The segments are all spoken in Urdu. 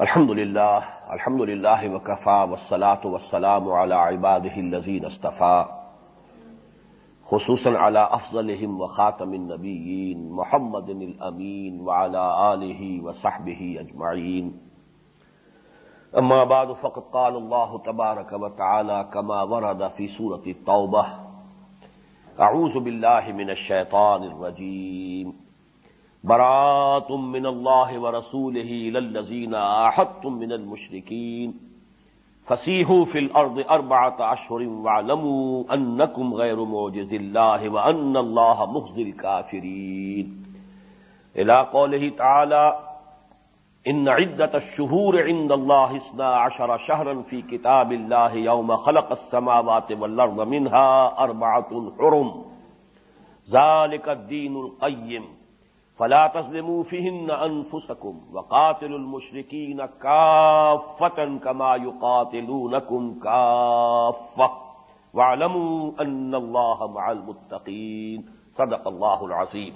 الحمد لله الحمد لله وكفى والصلاة والسلام على عباده الذين اصطفى خصوصا على أفضلهم وخاتم النبيين محمد الأمين وعلى آله وصحبه أجمعين أما بعد، فقد قال الله تبارك وتعالى كما ورد في سورة التوبة أعوذ بالله من الشيطان الرجيم برات من اللہ و رسول للذین احدتم من المشرکین فسیحوا فی الارض اربعۃ اشہر واعلموا انکم غیر معجز اللہ وان اللہ مخزی الکافرین الى قوله تعالی ان عدت الشهور عند الله اثنا عشر شهرا في كتاب الله يوم خلق السماوات والارض منها اربعة حرم ذلك الدين القيم فلا تظلموا فيهن انفسكم وقاتلوا المشركين كافة كما يقاتلونكم كافة. واعلموا ان الله مع المتقين. صدق الله العظيم.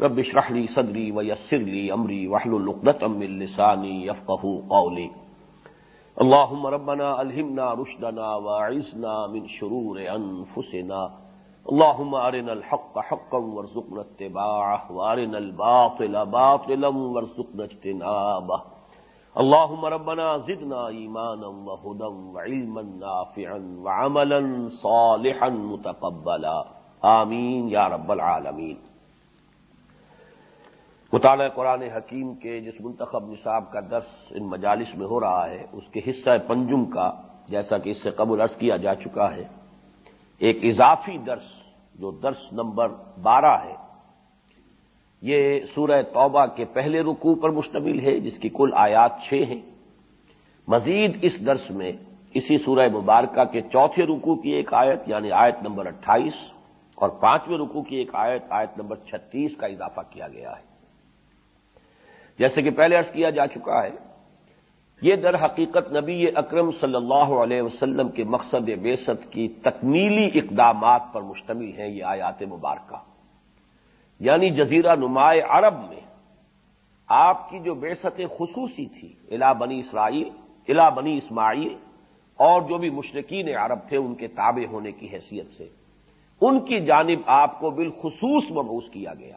رب اشرح لي صدري ويسر لي امري واحلل عقدة من لساني يفقهوا قولي. اللهم ربنا الهمنا رشدنا واعذنا من شرور انفسنا اللهم ارنا الحق حقا وارزقنا اتباعه وارنا الباطل باطلا وارزقنا اجتنابه. اللهم ربنا زدنا ايمانا وهدى وعلما نافعا وعملا صالحا متقبلا. آمین یا رب العالمین. مطالعہ قرآن حکیم کے جس منتخب نصاب کا درس ان مجالس میں ہو رہا ہے، اس کے حصہ پنجم کا جیسا کہ اس سے قبل عرض کیا جا چکا ہے، ایک اضافی درس جو درس نمبر بارہ ہے، یہ سورہ توبہ کے پہلے رکوع پر مشتمل ہے، جس کی کل آیات چھ ہیں۔ مزید اس درس میں اسی سورہ مبارکہ کے چوتھے رکوع کی ایک آیت یعنی آیت نمبر اٹھائیس اور پانچویں رکوع کی ایک آیت آیت نمبر چھتیس کا اضافہ کیا گیا ہے۔ جیسے کہ پہلے عرض کیا جا چکا ہے یہ در حقیقت نبی اکرم صلی اللہ علیہ وسلم کے مقصد بیست کی تکمیلی اقدامات پر مشتمل ہیں یہ آیات مبارکہ۔ یعنی جزیرہ نمائے عرب میں آپ کی جو بیست خصوصی تھی الا بنی اسرائیل الا بنی اسماعیل اور جو بھی مشرقین عرب تھے، ان کے تابع ہونے کی حیثیت سے، ان کی جانب آپ کو بالخصوص مبوس کیا گیا۔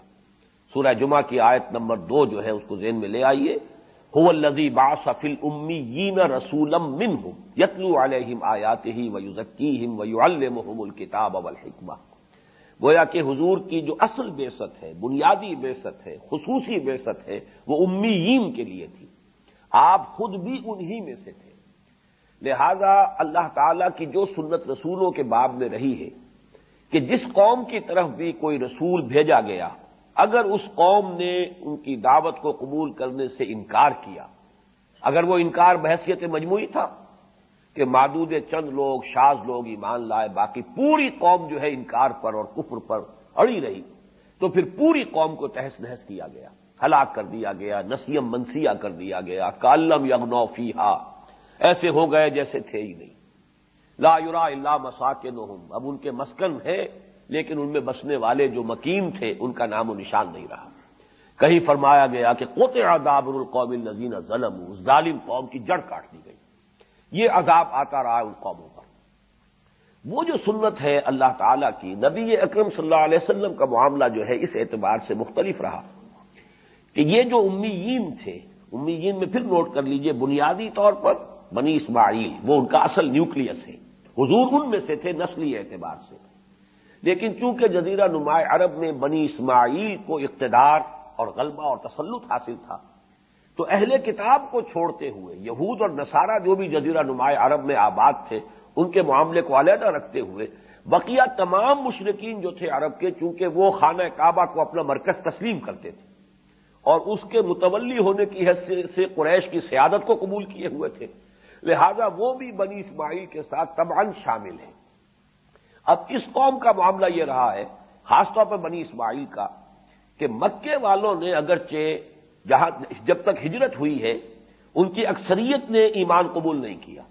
سورہ جمعہ کی آیت نمبر دو جو ہے، اس کو ذہن میں لے آئیے۔ هو الذي بعث في الاميين رسولا منهم يتلو عليهم آياته ويزكيهم ويعلمهم الكتاب والحكمه گویا کہ حضور کی جو اصل بیست ہے، بنیادی بیست ہے، خصوصی بیست ہے، وہ امیین کے لیے تھی۔ آپ خود بھی انہی میں سے تھے۔ لہذا اللہ تعالی کی جو سنت رسولوں کے باب میں رہی ہے کہ جس قوم کی طرف بھی کوئی رسول بھیجا گیا اگر اس قوم نے ان کی دعوت کو قبول کرنے سے انکار کیا، اگر وہ انکار بحثیت مجموعی تھا کہ مادود چند لوگ، شاز لوگ ایمان لائے، باقی پوری قوم جو ہے انکار پر اور کفر پر اڑی رہی، تو پھر پوری قوم کو تحس نحس کیا گیا، ہلاک کر دیا گیا، نسیم منسیا کر دیا گیا، کالم یغنو فیحا ایسے ہو گئے جیسے تھے ہی نہیں۔ لا یورا اللہ مساکن اب ان کے مسکن ہے لیکن ان میں بسنے والے جو مکین تھے، ان کا نام و نشان نہیں رہا۔ کہیں فرمایا گیا کہ کوتے عذاب القوم النزین ظلم ظالم قوم کی جڑ کاٹ دی گئی۔ یہ عذاب آتا رہا ان قوموں پر۔ وہ جو سنت ہے اللہ تعالی کی، نبی اکرم صلی اللہ علیہ وسلم کا معاملہ جو ہے، اس اعتبار سے مختلف رہا۔ کہ یہ جو امیین تھے، امیین میں پھر نوٹ کر لیجیے، بنیادی طور پر بنی اسماعیل، وہ ان کا اصل نیوکلیس ہے۔ حضور ان میں سے تھے نسلی اعتبار سے۔ لیکن چونکہ جزیرہ نمایاں عرب میں بنی اسماعیل کو اقتدار اور غلبہ اور تسلط حاصل تھا، تو اہل کتاب کو چھوڑتے ہوئے، یہود اور نصارہ جو بھی جزیرہ نمایاں عرب میں آباد تھے، ان کے معاملے کو علیحدہ رکھتے ہوئے، بقیہ تمام مشرقین جو تھے عرب کے، چونکہ وہ خانہ کعبہ کو اپنا مرکز تسلیم کرتے تھے، اور اس کے متولی ہونے کی حیثیت سے قریش کی سیادت کو قبول کیے ہوئے تھے۔ لہذا وہ بھی بنی اسماعیل کے ساتھ تبان شامل ہیں۔ اب اس قوم کا معاملہ یہ رہا ہے، خاص طور پر بنی اسماعیل کا، کہ مکے والوں نے اگرچہ جہاں جب تک ہجرت ہوئی ہے، ان کی اکثریت نے ایمان قبول نہیں کیا۔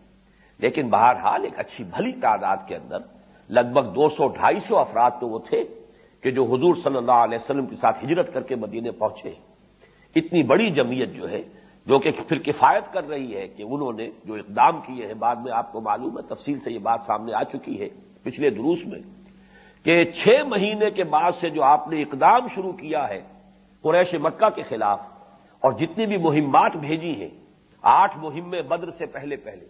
لیکن بہرحال ایک اچھی بھلی تعداد کے اندر لگ بھگ دو سو ڈھائی سو افراد تو وہ تھے کہ جو حضور صلی اللہ علیہ وسلم کے ساتھ ہجرت کر کے مدینے پہنچے۔ اتنی بڑی جمعیت جو ہے جو کہ پھر کفایت کر رہی ہے کہ انہوں نے جو اقدام کیے ہیں، بعد میں آپ کو معلوم ہے، تفصیل سے یہ بات سامنے آ چکی ہے پچھلے دروس میں، کہ چھ مہینے کے بعد سے جو آپ نے اقدام شروع کیا ہے قریش مکہ کے خلاف، اور جتنی بھی مہمات بھیجی ہیں، آٹھ مہمیں بدر سے پہلے پہلے،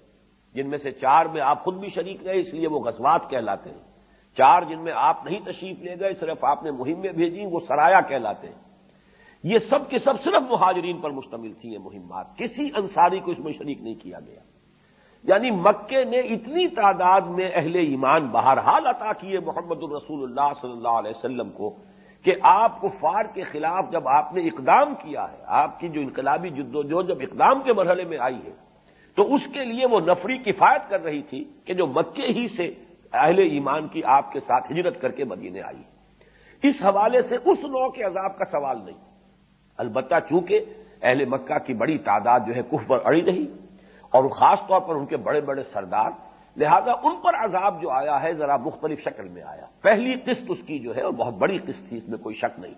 جن میں سے چار میں آپ خود بھی شریک رہے، اس لیے وہ غزوات کہلاتے ہیں۔ چار جن میں آپ نہیں تشریف لے گئے، صرف آپ نے مہمیں بھیجی، وہ سرایا کہلاتے ہیں۔ یہ سب کے سب صرف مہاجرین پر مشتمل تھی یہ مہمات کسی انصاری کو اس میں شریک نہیں کیا گیا۔ یعنی مکے نے اتنی تعداد میں اہل ایمان بہرحال عطا کیے محمد الرسول اللہ صلی اللہ علیہ وسلم کو کہ آپ کفار کے خلاف جب آپ نے اقدام کیا ہے، آپ کی جو انقلابی جد و جو جب اقدام کے مرحلے میں آئی ہے، تو اس کے لیے وہ نفری کفایت کر رہی تھی کہ جو مکے ہی سے اہل ایمان کی آپ کے ساتھ ہجرت کر کے مدینے آئی۔ اس حوالے سے اس نو کے عذاب کا سوال نہیں۔ البتہ چونکہ اہل مکہ کی بڑی تعداد جو ہے کف پر اڑی رہی اور خاص طور پر ان کے بڑے بڑے سردار، لہذا ان پر عذاب جو آیا ہے ذرا مختلف شکل میں آیا۔ پہلی قسط اس کی جو ہے، اور بہت بڑی قسط تھی، اس میں کوئی شک نہیں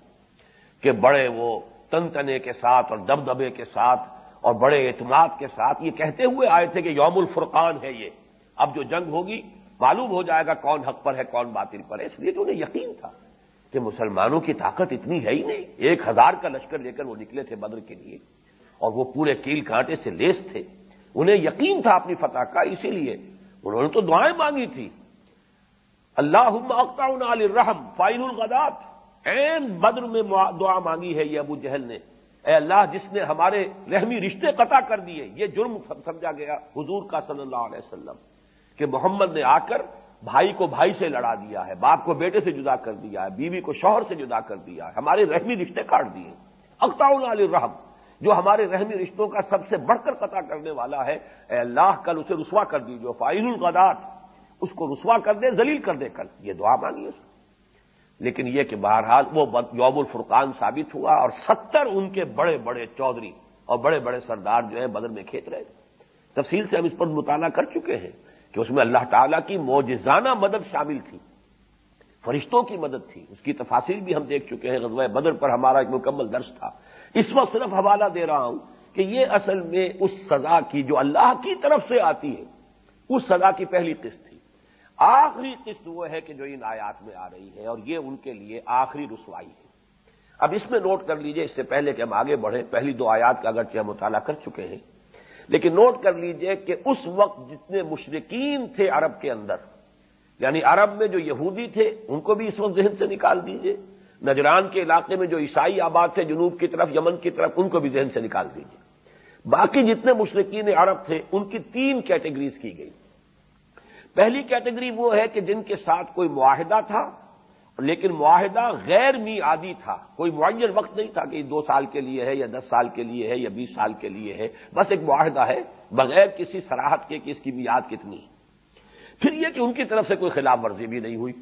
کہ بڑے وہ تن تنے کے ساتھ اور دبدبے کے ساتھ اور بڑے اعتماد کے ساتھ یہ کہتے ہوئے آئے تھے کہ یوم الفرقان ہے یہ۔ اب جو جنگ ہوگی، معلوم ہو جائے گا کون حق پر ہے، کون باطل پر ہے۔ اس لیے تو انہیں یقین تھا۔ کہ مسلمانوں کی طاقت اتنی ہے ہی نہیں۔ ایک ہزار کا لشکر لے کر وہ نکلے تھے بدر کے لیے اور وہ پورے کیل کانٹے سے لیس تھے۔ انہیں یقین تھا اپنی فتح کا، اسی لیے انہوں نے تو دعائیں مانگی تھی۔ اللہ الرحم فائن الغدات این بدر میں دعا مانگی ہے یہ ابو جہل نے۔ اے اللہ، جس نے ہمارے رحمی رشتے قطع کر دیے، یہ جرم سمجھا گیا حضور کا صلی اللہ علیہ وسلم کہ محمد نے آ کر بھائی کو بھائی سے لڑا دیا ہے، باپ کو بیٹے سے جدا کر دیا ہے، بیوی کو شوہر سے جدا کر دیا ہے۔ ہمارے رحمی رشتے کاٹ دیے۔ اختاؤن علی رحم جو ہمارے رحمی رشتوں کا سب سے بڑھ کر قطع کرنے والا ہے۔ اے اللہ، کل اسے رسوا کر دیجیے فائل القدات اس کو رسوا کر دے، ذلیل کر دے۔ کل یہ دعا مانگی اس لیکن یہ کہ بہرحال وہ یوم الفرقان ثابت ہوا اور ستر ان کے بڑے بڑے چودھری اور بڑے بڑے سردار جو ہے بدر میں کھیت رہے۔ تفصیل سے ہم اس پر مطالعہ کر چکے ہیں۔ کہ اس میں اللہ تعالیٰ کی موجزانہ مدد شامل تھی، فرشتوں کی مدد تھی۔ اس کی تفاصیل بھی ہم دیکھ چکے ہیں، غزوہ بدر پر ہمارا ایک مکمل درس تھا۔ اس وقت صرف حوالہ دے رہا ہوں کہ یہ اصل میں اس سزا کی جو اللہ کی طرف سے آتی ہے، اس سزا کی پہلی قسط تھی۔ آخری قسط وہ ہے کہ جو ان آیات میں آ رہی ہے اور یہ ان کے لیے آخری رسوائی ہے۔ اب اس میں نوٹ کر لیجیے، اس سے پہلے کہ ہم آگے بڑھیں، پہلی دو آیات کا اگرچہ ہم مطالعہ کر چکے ہیں۔ لیکن نوٹ کر لیجیے کہ اس وقت جتنے مشرقین تھے عرب کے اندر یعنی عرب میں جو یہودی تھے، ان کو بھی اس وقت ذہن سے نکال دیجیے۔ نجران کے علاقے میں جو عیسائی آباد تھے، جنوب کی طرف، یمن کی طرف، ان کو بھی ذہن سے نکال دیجیے باقی جتنے مشرقین عرب تھے، ان کی تین کیٹیگریز کی گئی۔ پہلی کیٹیگری وہ ہے کہ جن کے ساتھ کوئی معاہدہ تھا لیکن معاہدہ غیر میعادی تھا۔ کوئی معین وقت نہیں تھا کہ دو سال کے لیے ہے یا دس سال کے لیے ہے یا بیس سال کے لیے ہے۔ بس ایک معاہدہ ہے، بغیر کسی سراہد کے کہ اس کی میاد کتنی۔ پھر یہ کہ ان کی طرف سے کوئی خلاف ورزی بھی نہیں ہوئی۔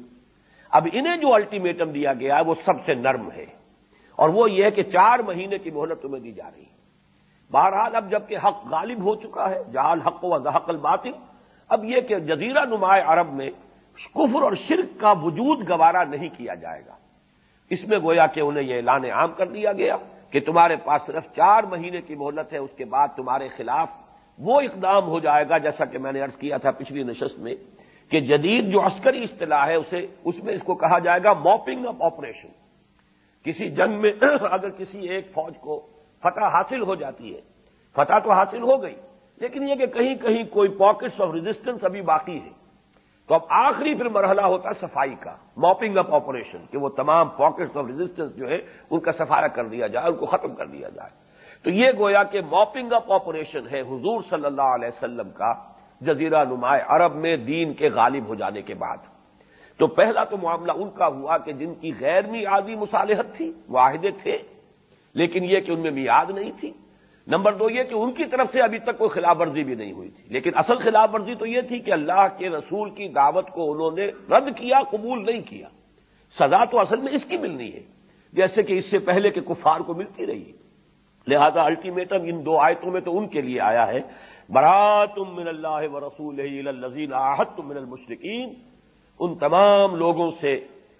اب انہیں جو الٹیمیٹم دیا گیا ہے، وہ سب سے نرم ہے۔ اور وہ یہ ہے کہ چار مہینے کی مہلت تمہیں دی جا رہی۔ ہے بہرحال اب جبکہ حق غالب ہو چکا ہے جہال حق و زحق الباطل، اب یہ کہ جزیرہ نمایاں عرب میں کفر اور شرک کا وجود گوارا نہیں کیا جائے گا۔ اس میں گویا کہ انہیں یہ اعلان عام کر دیا گیا کہ تمہارے پاس صرف چار مہینے کی مہلت ہے، اس کے بعد تمہارے خلاف وہ اقدام ہو جائے گا، جیسا کہ میں نے ارض کیا تھا پچھلی نشست میں کہ جدید جو عسکری اصطلاح ہے، اسے، اس میں اس کو کہا جائے گا موپنگ اپ آپریشن کسی جنگ میں اگر کسی ایک فوج کو فتح حاصل ہو جاتی ہے، فتح تو حاصل ہو گئی، لیکن یہ کہ کہیں کہیں کوئی پاکٹس آف ریزسٹنس ابھی باقی ہے تو اب آخری پھر مرحلہ ہوتا ہے صفائی کا موپنگ اپ آپریشن کہ وہ تمام پاکٹس آف ریزسٹنس جو ہے، ان کا سفارہ کر دیا جائے، ان کو ختم کر دیا جائے۔ تو یہ گویا کہ موپنگ اپ آپریشن ہے حضور صلی اللہ علیہ وسلم کا جزیرہ نمایاں عرب میں دین کے غالب ہو جانے کے بعد۔ تو پہلا تو معاملہ ان کا ہوا کہ جن کی غیر میادی مصالحت تھی معاہدے تھے، لیکن یہ کہ ان میں میاد نہیں تھی۔ نمبر دو یہ کہ ان کی طرف سے ابھی تک کوئی خلاف ورزی بھی نہیں ہوئی تھی۔ لیکن اصل خلاف ورزی تو یہ تھی کہ اللہ کے رسول کی دعوت کو انہوں نے رد کیا، قبول نہیں کیا۔ سزا تو اصل میں اس کی ملنی ہے۔ جیسے کہ اس سے پہلے کے کفار کو ملتی رہی۔ لہذا الٹیمیٹم ان دو آیتوں میں تو ان کے لیے آیا ہے۔ براتم من اللہ و رسول الزین آحت من المشرقین ان تمام لوگوں سے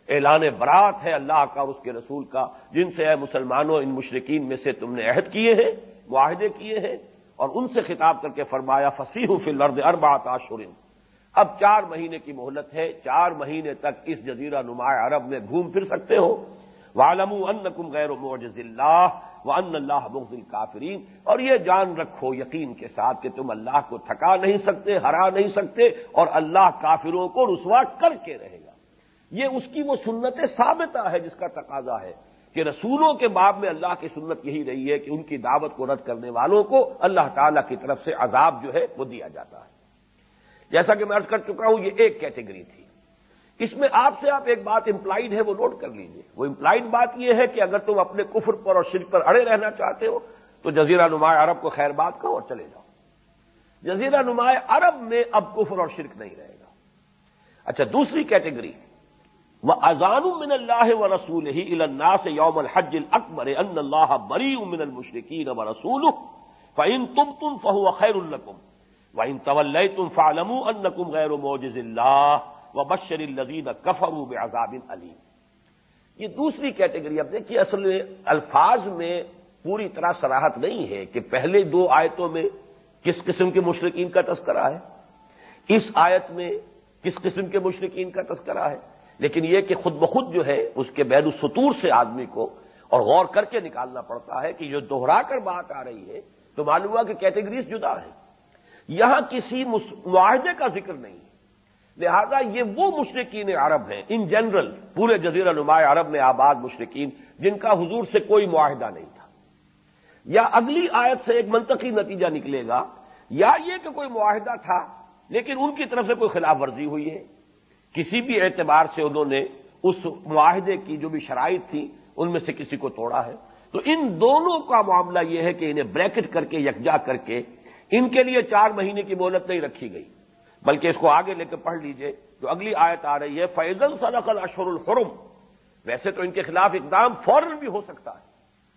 اعلان برات ہے اللہ کا اور اس کے رسول کا، جن سے اے مسلمانوں ان مشرقین میں سے تم نے عہد کیے ہیں۔ معاہدے کیے ہیں اور ان سے خطاب کر کے فرمایا فصیح فی الارض اربعۃ اشہر اب چار مہینے کی مہلت ہے، چار مہینے تک اس جزیرہ نمایاں عرب میں گھوم پھر سکتے ہو۔ والم ان کم غیر معجز اللہ و ان اللہ مغز کافرین اور یہ جان رکھو یقین کے ساتھ کہ تم اللہ کو تھکا نہیں سکتے، ہرا نہیں سکتے اور اللہ کافروں کو رسوا کر کے رہے گا۔ یہ اس کی وہ سنت ثابتہ ہے جس کا تقاضا ہے۔ کہ رسولوں کے باب میں اللہ کی سنت یہی رہی ہے کہ ان کی دعوت کو رد کرنے والوں کو اللہ تعالی کی طرف سے عذاب جو ہے وہ دیا جاتا ہے۔ جیسا کہ میں ارض کر چکا ہوں، یہ ایک کیٹیگری تھی۔ اس میں آپ سے آپ ایک بات امپلائڈ ہے، وہ نوٹ کر لیجیے۔ وہ امپلائڈ بات یہ ہے کہ اگر تم اپنے کفر پر اور شرک پر اڑے رہنا چاہتے ہو، تو جزیرہ نمایاں عرب کو خیر بات کہو اور چلے جاؤ۔ جزیرہ نمایاں عرب میں اب کفر اور شرک نہیں رہے گا۔ اچھا دوسری کیٹیگری۔ وہ ازان من اللہ و رسول ہی اللہ سے یوم الحج اکبر ان اللہ بری امن المشرقین و رسول فعین تم تم فہو خیر القم وعین طول تم فالم ان غیر موجز اللہ و بشر الزین کفروب عذاب علیم یہ دوسری کیٹیگری اب دیکھیے، اصل الفاظ میں پوری طرح سراہت نہیں ہے کہ پہلے دو آیتوں میں کس قسم کے مشرقین کا تذکرہ ہے، اس آیت میں کس قسم کے مشرقین کا تذکرہ ہے۔ لیکن یہ کہ خود بخود جو ہے اس کے بین السطور سے آدمی کو اور غور کر کے نکالنا پڑتا ہے کہ جو دوہرا کر بات آ رہی ہے تو معلوم ہوا کہ کیٹیگریز جدا ہے یہاں کسی معاہدے کا ذکر نہیں ہے۔ لہذا یہ وہ مشرقین عرب ہیں ان جنرل پورے جزیرہ نمایاں عرب میں آباد مشرقین جن کا حضور سے کوئی معاہدہ نہیں تھا۔ یا اگلی آیت سے ایک منطقی نتیجہ نکلے گا، یا یہ کہ کوئی معاہدہ تھا، لیکن ان کی طرف سے کوئی خلاف ورزی ہوئی ہے۔ کسی بھی اعتبار سے انہوں نے اس معاہدے کی جو بھی شرائط تھی، ان میں سے کسی کو توڑا ہے۔ تو ان دونوں کا معاملہ یہ ہے کہ انہیں بریکٹ کر کے، یکجا کر کے ان کے لیے چار مہینے کی مہلت نہیں رکھی گئی، بلکہ اس کو آگے لے کے پڑھ لیجیے۔ جو اگلی آیت آ رہی ہے فیضل صلاقل اشور الحرم۔ ویسے تو ان کے خلاف اقدام فوراً بھی ہو سکتا ہے،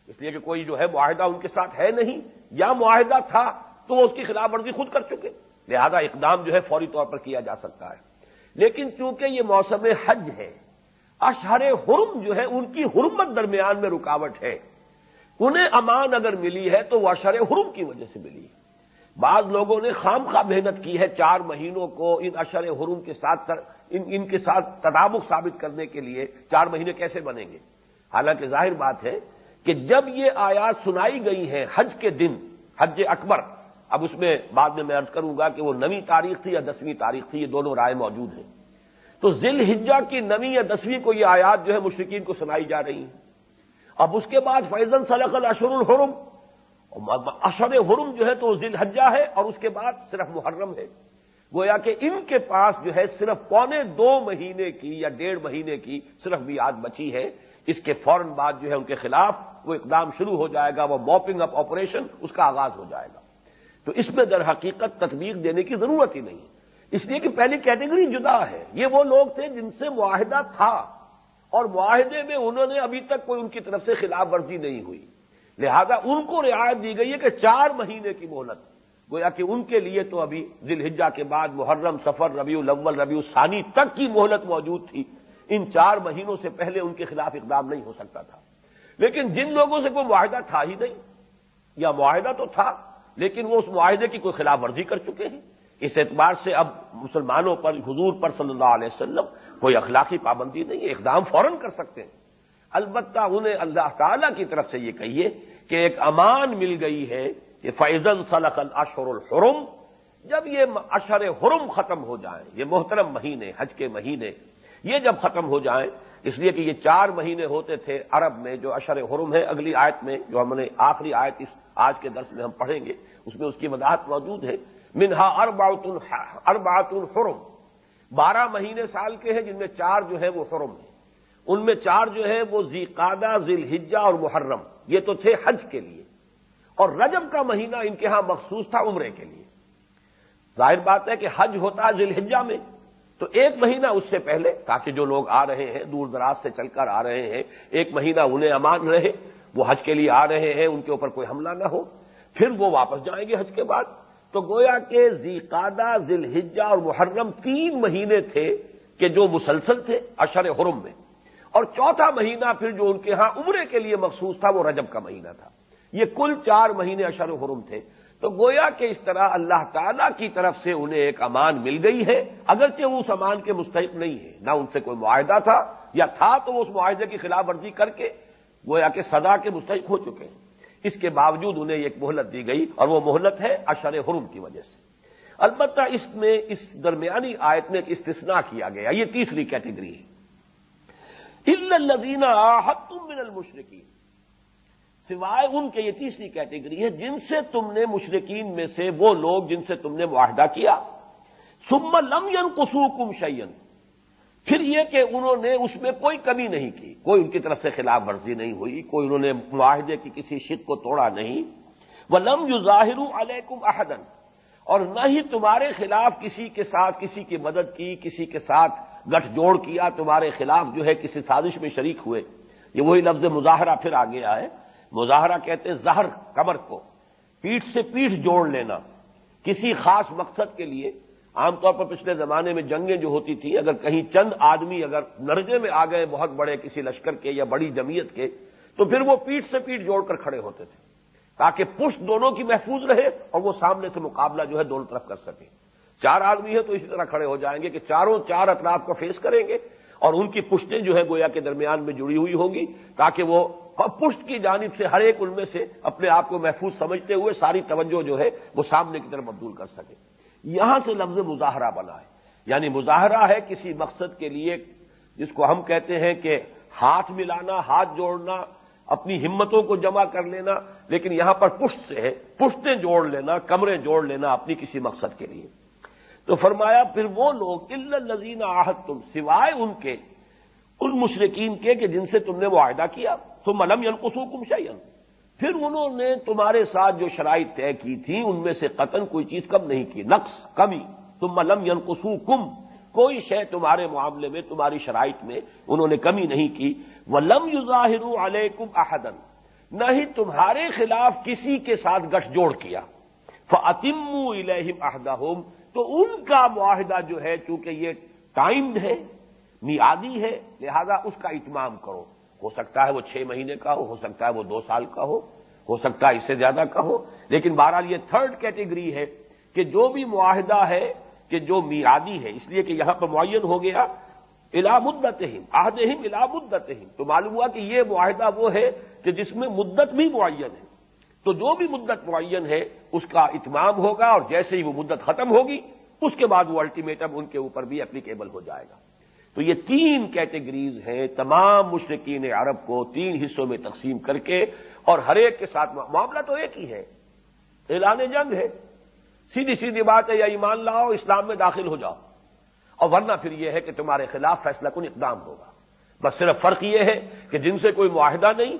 اس لیے کہ کوئی جو ہے معاہدہ ان کے ساتھ ہے نہیں، یا معاہدہ تھا تو وہ اس کی خلاف ورزی خود کر چکے۔ لہذا اقدام جو ہے فوری طور پر کیا جا سکتا ہے۔ لیکن چونکہ یہ موسم حج ہے، اشہر حرم جو ہے، ان کی حرمت درمیان میں رکاوٹ ہے۔ انہیں امان اگر ملی ہے تو وہ اشہر حرم کی وجہ سے ملی۔ ہے بعض لوگوں نے خام خواہ محنت کی ہے چار مہینوں کو ان اشر حرم کے ساتھ ان ان کے ساتھ تدابق ثابت کرنے کے لیے چار مہینے کیسے بنیں گے؟ حالانکہ ظاہر بات ہے کہ جب یہ آیات سنائی گئی ہیں حج کے دن، حج اکبر اب اس میں بعد میں میں ارض کروں گا کہ وہ نویں تاریخ تھی یا دسویں تاریخ تھی، یہ دونوں رائے موجود ہیں۔ تو ذیل ہجا کی نویں یا دسویں کو یہ آیات جو ہے مشرقین کو سنائی جا رہی ہیں۔ اب اس کے بعد فیضن صلاح الشر الحرم۔ اشر حرم جو ہے تو ذیل حجا ہے اور اس کے بعد صرف محرم ہے۔ گویا کہ ان کے پاس جو ہے صرف پونے دو مہینے کی یا ڈیڑھ مہینے کی صرف بھی بچی ہے۔ اس کے فوراً بعد جو ہے ان کے خلاف وہ اقدام شروع ہو جائے گا، وہ موپنگ اپ آپریشن اس کا آغاز ہو جائے گا۔ تو اس میں در حقیقت تطبیق دینے کی ضرورت ہی نہیں اس لیے کہ پہلی کیٹیگری جدا ہے۔ یہ وہ لوگ تھے جن سے معاہدہ تھا۔ اور معاہدے میں انہوں نے ابھی تک کوئی ان کی طرف سے خلاف ورزی نہیں ہوئی۔ لہذا ان کو رعایت دی گئی ہے کہ چار مہینے کی مہلت۔ گویا کہ ان کے لیے تو ابھی ذلحجہ کے بعد محرم سفر ربیع الاول، ربیع ثانی تک کی مہلت موجود تھی۔ ان چار مہینوں سے پہلے ان کے خلاف اقدام نہیں ہو سکتا تھا۔ لیکن جن لوگوں سے کوئی معاہدہ تھا ہی نہیں، یا معاہدہ تو تھا۔ لیکن وہ اس معاہدے کی کوئی خلاف ورزی کر چکے ہیں۔ اس اعتبار سے اب مسلمانوں پر، حضور پر صلی اللہ علیہ وسلم کوئی اخلاقی پابندی نہیں ہے، اقدام فوراً کر سکتے ہیں۔ البتہ انہیں اللہ تعالی کی طرف سے یہ کہیے کہ ایک امان مل گئی ہے کہ فیضن صلق الاشر الحرم، جب یہ اشر حرم ختم ہو جائیں، یہ محترم مہینے، حج کے مہینے، یہ جب ختم ہو جائیں، اس لیے کہ یہ چار مہینے ہوتے تھے عرب میں جو اشر حرم ہے، اگلی آیت میں جو ہم نے آخری آیت اس آج کے درس میں ہم پڑھیں گے، اس میں اس کی وضاحت موجود ہے۔ منہا اربات اربات الحرم بارہ مہینے سال کے ہیں جن میں چار جو ہے وہ حرم ہیں۔ ان میں چار جو ہے وہ زیقادہ ذیل ہجا اور محرم۔ یہ تو تھے حج کے لیے۔ اور رجب کا مہینہ ان کے ہاں مخصوص تھا عمرے کے لیے۔ ظاہر بات ہے کہ حج ہوتا ہے ذیل ہجا میں۔ تو ایک مہینہ اس سے پہلے، تاکہ جو لوگ آ رہے ہیں، دور دراز سے چل کر آ رہے ہیں، ایک مہینہ انہیں امان رہے۔ وہ حج کے لیے آ رہے ہیں، ان کے اوپر کوئی حملہ نہ ہو، پھر وہ واپس جائیں گے حج کے بعد۔ تو گویا کے زیقادہ ذیل اور محرم تین مہینے تھے کہ جو مسلسل تھے اشر حرم میں۔ اور چوتھا مہینہ پھر جو ان کے ہاں عمرے کے لیے مخصوص تھا، وہ رجب کا مہینہ تھا۔ یہ کل چار مہینے اشر حرم تھے۔ تو گویا کہ اس طرح اللہ تعالی کی طرف سے انہیں ایک امان مل گئی ہے، اگرچہ وہ اس امان کے مستحق نہیں ہے نہ ان سے کوئی معاہدہ تھا، یا تھا تو وہ اس معاہدے کی خلاف ورزی کر کے گویا کہ سدا کے مستحق ہو چکے ہیں۔ اس کے باوجود انہیں ایک مہلت دی گئی اور وہ مہلت ہے اشر حرم کی وجہ سے۔ البتہ اس میں اس درمیانی آیت میں ایک استثناء کیا گیا، یہ تیسری کیٹیگری ہے۔ الزین من المشرقین سوائے ان کے یہ تیسری کیٹیگری ہے، جن سے تم نے مشرقین میں سے وہ لوگ جن سے تم نے معاہدہ کیا۔ سم لم ین کسو کم شعین پھر یہ کہ انہوں نے اس میں کوئی کمی نہیں کی۔ کوئی ان کی طرف سے خلاف ورزی نہیں ہوئی، کوئی انہوں نے معاہدے کی کسی شک کو توڑا نہیں۔ وہ لم یو ظاہر علیکم احدن اور نہ ہی تمہارے خلاف کسی کے ساتھ کسی کی مدد کی، کسی کے ساتھ گٹھ جوڑ کیا، تمہارے خلاف جو ہے کسی سازش میں شریک ہوئے۔ یہ وہی لفظ مظاہرہ پھر آ گیا ہے مظاہرہ کہتے ہیں زہر، کمر کو۔ پیٹھ سے پیٹھ جوڑ لینا۔ کسی خاص مقصد کے لیے عام طور پر پچھلے زمانے میں جنگیں جو ہوتی تھی اگر کہیں چند آدمی اگر نرجے میں آ گئے بہت بڑے کسی لشکر کے یا بڑی جمعیت کے، تو پھر وہ پیٹھ سے پیٹھ جوڑ کر کھڑے ہوتے تھے، تاکہ پشت دونوں کی محفوظ رہے اور وہ سامنے سے مقابلہ جو ہے دونوں طرف کر سکے چار آدمی ہے تو اسی طرح کھڑے ہو جائیں گے کہ چاروں چار اطراف کو فیس کریں گے اور ان کی پشتیں جو ہے گویا کے درمیان میں جڑی ہوئی ہوں گی، تاکہ وہ پشت کی جانب سے ہر ایک ان میں سے اپنے آپ کو محفوظ سمجھتے ہوئے ساری توجہ جو ہے وہ سامنے کی طرف مبدول کر سکے یہاں سے لفظ مظاہرہ بنا ہے۔ یعنی مظاہرہ ہے کسی مقصد کے لیے جس کو ہم کہتے ہیں کہ ہاتھ ملانا، ہاتھ جوڑنا، اپنی ہمتوں کو جمع کر لینا، لیکن یہاں پر پشت سے ہے، پشتیں جوڑ لینا کمرے جوڑ لینا اپنی کسی مقصد کے لیے۔ تو فرمایا، پھر وہ لوگ الزین آہت تم سوائے ان کے، ان مشرقین کے کہ جن سے تم نے معاہدہ کیا تو ملم یلقسو کم شعین پھر انہوں نے تمہارے ساتھ جو شرائط طے کی تھی ان میں سے قتل کوئی چیز کم نہیں کی۔ نقص، کمی۔ تم ملم یلقسو کم کوئی شے تمہارے معاملے میں، تمہاری شرائط میں انہوں نے کمی نہیں کی۔ وہ لم یو ظاہر علیکم احدن نہ ہی تمہارے خلاف کسی کے ساتھ گٹھ جوڑ کیا۔ فعتم الہم احدہ تو ان کا معاہدہ جو ہے، چونکہ یہ ٹائمڈ ہے میادی ہے، لہذا اس کا اتمام کرو۔ ہو سکتا ہے وہ چھ مہینے کا ہو ہو سکتا ہے وہ دو سال کا ہو ہو سکتا ہے اس سے زیادہ کا ہو، لیکن بہرحال یہ تھرڈ کیٹیگری ہے کہ جو بھی معاہدہ ہے، کہ جو میادی ہے، اس لیے کہ یہاں پر معین ہو گیا الا مدت ہی آہد ہم الا مدت تو معلوم ہوا کہ یہ معاہدہ وہ ہے کہ جس میں مدت بھی معین ہے۔ تو جو بھی مدت معین ہے، اس کا اتمام ہوگا اور جیسے ہی وہ مدت ختم ہوگی، اس کے بعد وہ الٹیمیٹم ان کے اوپر بھی اپلیکیبل ہو جائے گا۔ تو یہ تین کیٹیگریز ہیں تمام مشرقین عرب کو تین حصوں میں تقسیم کر کے اور ہر ایک کے ساتھ معاملہ تو ایک ہی ہے۔ اعلان جنگ ہے۔ سیدھی سیدھی بات ہے، یا ایمان لاؤ، اسلام میں داخل ہو جاؤ۔ اور ورنہ پھر یہ ہے کہ تمہارے خلاف فیصلہ کن اقدام ہوگا۔ بس صرف فرق یہ ہے کہ جن سے کوئی معاہدہ نہیں،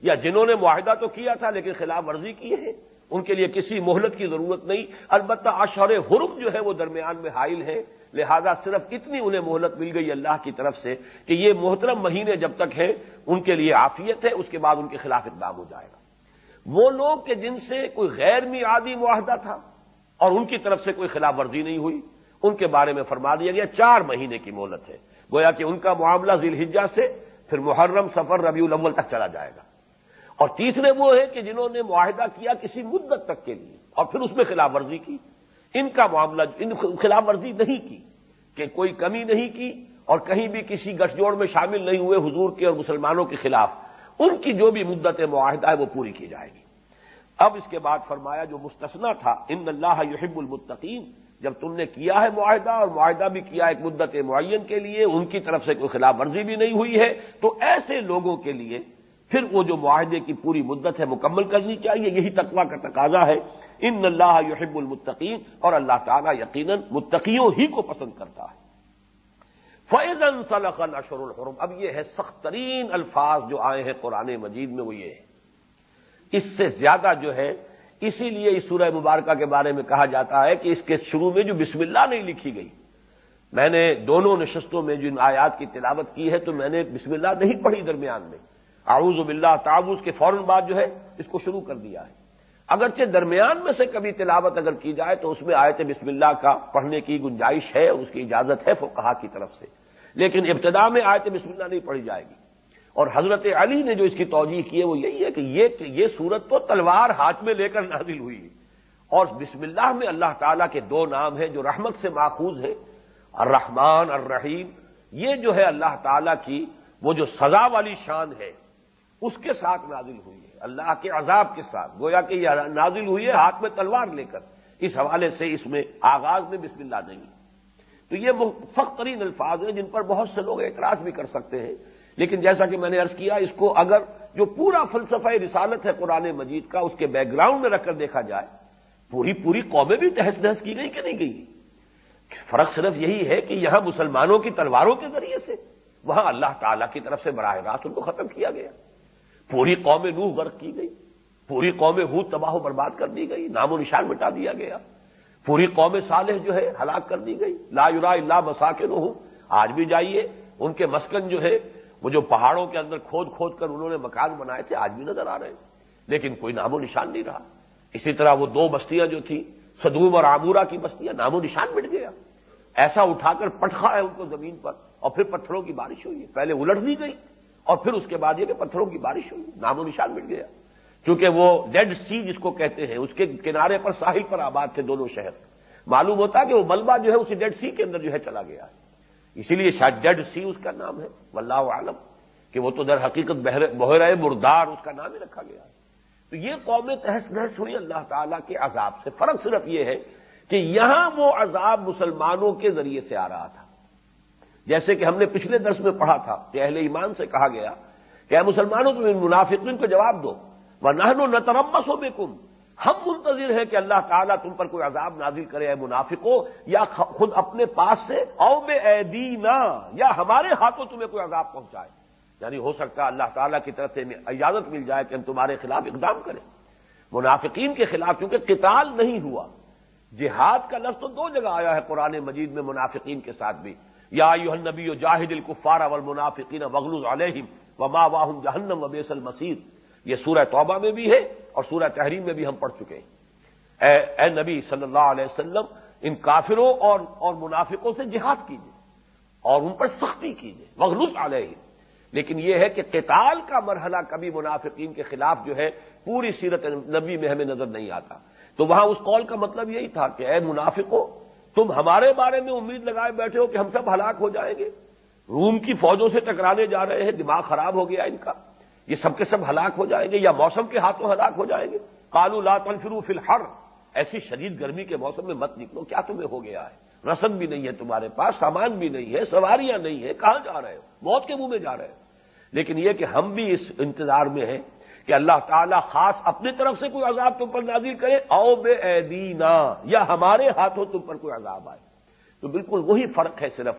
یا جنہوں نے معاہدہ تو کیا تھا لیکن خلاف ورزی کی ہے ان کے لیے کسی مہلت کی ضرورت نہیں۔ البتہ اشور حرم جو ہے وہ درمیان میں حائل ہے لہذا صرف اتنی انہیں مہلت مل گئی اللہ کی طرف سے کہ یہ محترم مہینے جب تک ہیں، ان کے لیے عافیت ہے، اس کے بعد ان کے خلاف اقدام ہو جائے گا۔ وہ لوگ کہ جن سے کوئی غیر میادی معاہدہ تھا اور ان کی طرف سے کوئی خلاف ورزی نہیں ہوئی، ان کے بارے میں فرما دیا گیا، چار مہینے کی مہلت ہے۔ گویا کہ ان کا معاملہ ذیل الحجہ سے پھر محرم سفر ربیع الاول تک چلا جائے گا۔ اور تیسرے وہ ہے کہ جنہوں نے معاہدہ کیا کسی مدت تک کے لیے اور پھر اس میں خلاف ورزی کی۔ ان کا معاملہ ان خلاف ورزی نہیں کی کہ کوئی کمی نہیں کی اور کہیں بھی کسی گٹھ جوڑ میں شامل نہیں ہوئے حضور کے اور مسلمانوں کے خلاف۔ ان کی جو بھی مدت معاہدہ ہے وہ پوری کی جائے گی۔ اب اس کے بعد فرمایا جو مستثنا تھا، ان اللہ یحب المتقین، جب تم نے کیا ہے معاہدہ اور معاہدہ بھی کیا ایک مدت معین کے لیے، ان کی طرف سے کوئی خلاف ورزی بھی نہیں ہوئی ہے۔ تو ایسے لوگوں کے لیے پھر وہ جو معاہدے کی پوری مدت ہے مکمل کرنی چاہیے، یہی تقوا کا تقاضا ہے۔ ان اللہ یحب المتقین، اور اللہ تعالیٰ یقیناً متقیوں ہی کو پسند کرتا ہے۔ فیضن صلاح اشر الحرم، اب یہ ہے سخت ترین الفاظ جو آئے ہیں قرآن مجید میں، وہ یہ ہے۔ اس سے زیادہ جو ہے، اسی لیے اس سورہ مبارکہ کے بارے میں کہا جاتا ہے کہ اس کے شروع میں جو بسم اللہ نہیں لکھی گئی، میں نے دونوں نشستوں میں جن آیات کی تلاوت کی ہے، تو میں نے بسم اللہ نہیں پڑھی درمیان میں۔ اعوذ باللہ تعوض کے فوراً بعد جو ہے اس کو شروع کر دیا ہے۔ اگرچہ درمیان میں سے کبھی تلاوت اگر کی جائے تو اس میں آیت بسم اللہ کا پڑھنے کی گنجائش ہے اس کی اجازت ہے فقہا کی طرف سے۔ لیکن ابتدا میں آیت بسم اللہ نہیں پڑھی جائے گی۔ اور حضرت علی نے جو اس کی توجہ کی ہے وہ یہی ہے کہ یہ یہ صورت تو تلوار ہاتھ میں لے کر نازل ہوئی۔ اور بسم اللہ میں اللہ تعالیٰ کے دو نام ہیں جو رحمت سے ماخوذ ہے الرحمن الرحیم، یہ جو ہے اللہ تعالیٰ کی وہ جو سزا والی شان ہے۔ اس کے ساتھ نازل ہوئی ہے۔ اللہ کے عذاب کے ساتھ۔ گویا کہ یہ نازل ہوئی ہے ہاتھ میں تلوار لے کر۔ اس حوالے سے اس میں آغاز میں بسم اللہ نہیں تو یہ سخت ترین الفاظ ہیں جن پر بہت سے لوگ اعتراض بھی کر سکتے ہیں۔ لیکن جیسا کہ میں نے ارض کیا، اس کو اگر جو پورا فلسفہ رسالت ہے قرآن مجید کا، اس کے بیک گراؤنڈ میں رکھ کر دیکھا جائے، پوری پوری قومیں بھی تحس نحس کی گئی کہ نہیں گئی فرق صرف یہی ہے کہ یہاں مسلمانوں کی تلواروں کے ذریعے سے وہاں اللہ تعالیٰ کی طرف سے براہ راست ان کو ختم کیا گیا۔ پوری قوم نوح غرق کی گئی، پوری قوم ہو تباہ و برباد کر دی گئی، نام و نشان مٹا دیا گیا۔ پوری قوم صالح جو ہے، ہلاک کر دی گئی۔ لا یورا اللہ مساکن ہوں آج بھی جائیے، ان کے مسکن جو ہے، وہ جو پہاڑوں کے اندر کھود کھود کر انہوں نے مکان بنائے تھے، آج بھی نظر آ رہے ہیں۔ لیکن کوئی نام و نشان نہیں رہا۔ اسی طرح وہ دو بستیاں جو تھیں سدوم اور آمورا کی بستیاں، نام و نشان مٹ گیا۔ ایسا اٹھا کر پٹخا ہے ان کو زمین پر، اور پھر پتھروں کی بارش ہوئی۔ ہے پہلے الٹ دی گئی۔ اور پھر اس کے بعد یہ کہ پتھروں کی بارش ہوئی، نام و نشان مٹ گیا۔ کیونکہ وہ ڈیڈ سی جس کو کہتے ہیں، اس کے کنارے پر ساحل پر آباد تھے دونوں شہر۔ معلوم ہوتا کہ وہ ملبہ جو ہے، اسی ڈیڈ سی کے اندر جو ہے چلا گیا۔ ہے اسی لیے شاید ڈیڈ سی اس کا نام ہے۔ واللہ عالم کہ وہ تو در حقیقت بحر مردار اس کا نام ہی رکھا گیا۔ ہے تو یہ قوم تحس نحس ہوئی اللہ تعالیٰ کے عذاب سے۔ فرق صرف یہ ہے کہ یہاں وہ عذاب مسلمانوں کے ذریعے سے آ رہا تھا۔ جیسے کہ ہم نے پچھلے درس میں پڑھا تھا کہ اہل ایمان سے کہا گیا کہ اے مسلمانوں تم ان منافقین کو جواب دو وہ نہنو نہ تربس ہو بے ہم منتظر ہیں کہ اللہ تعالیٰ تم پر کوئی عذاب نازل کرے، اے منافقو، یا خود اپنے پاس سے، او بے ایدینا یا ہمارے ہاتھوں تمہیں کوئی عذاب پہنچائے۔ یعنی ہو سکتا ہے اللہ تعالیٰ کی طرف سے اجازت مل جائے کہ ہم تمہارے خلاف اقدام کریں۔ منافقین کے خلاف کیونکہ قتال نہیں ہوا۔ جہاد کا لفظ تو دو جگہ آیا ہے، قرآن مجید میں منافقین کے ساتھ بھی۔ یا یو نبی و جاہد الکفار اول منافقین علیہم و ما واہم جہنم و بیس المسیر یہ سورہ توبہ میں بھی ہے اور سورہ تحریم میں بھی ہم پڑھ چکے ہیں۔ اے اے نبی صلی اللہ علیہ وسلم، ان کافروں اور اور منافقوں سے جہاد کیجیے اور ان پر سختی کیجیے مغلوط علیہ لیکن یہ ہے کہ قتال کا مرحلہ کبھی منافقین کے خلاف جو ہے پوری سیرت نبی میں ہمیں نظر نہیں آتا۔ تو وہاں اس قول کا مطلب یہی تھا کہ اے منافقو تم ہمارے بارے میں امید لگائے بیٹھے ہو کہ ہم سب ہلاک ہو جائیں گے؟ روم کی فوجوں سے ٹکرانے جا رہے ہیں، دماغ خراب ہو گیا ان کا۔ یہ سب کے سب ہلاک ہو جائیں گے یا موسم کے ہاتھوں ہلاک ہو جائیں گے؟ کالو لا تنفرو فی الحر۔ ایسی شدید گرمی کے موسم میں مت نکلو، کیا تمہیں ہو گیا ہے؟ رسم بھی نہیں ہے تمہارے پاس، سامان بھی نہیں ہے، سواریاں نہیں ہے کہاں جا رہے ہو؟ موت کے منہ میں جا رہے ہو۔ لیکن یہ کہ ہم بھی اس انتظار میں ہیں کہ اللہ تعالیٰ خاص اپنی طرف سے کوئی عذاب تم پر نازل کرے او بے ایدینا یا ہمارے ہاتھوں تم پر کوئی عذاب آئے۔ تو بالکل وہی فرق ہے صرف۔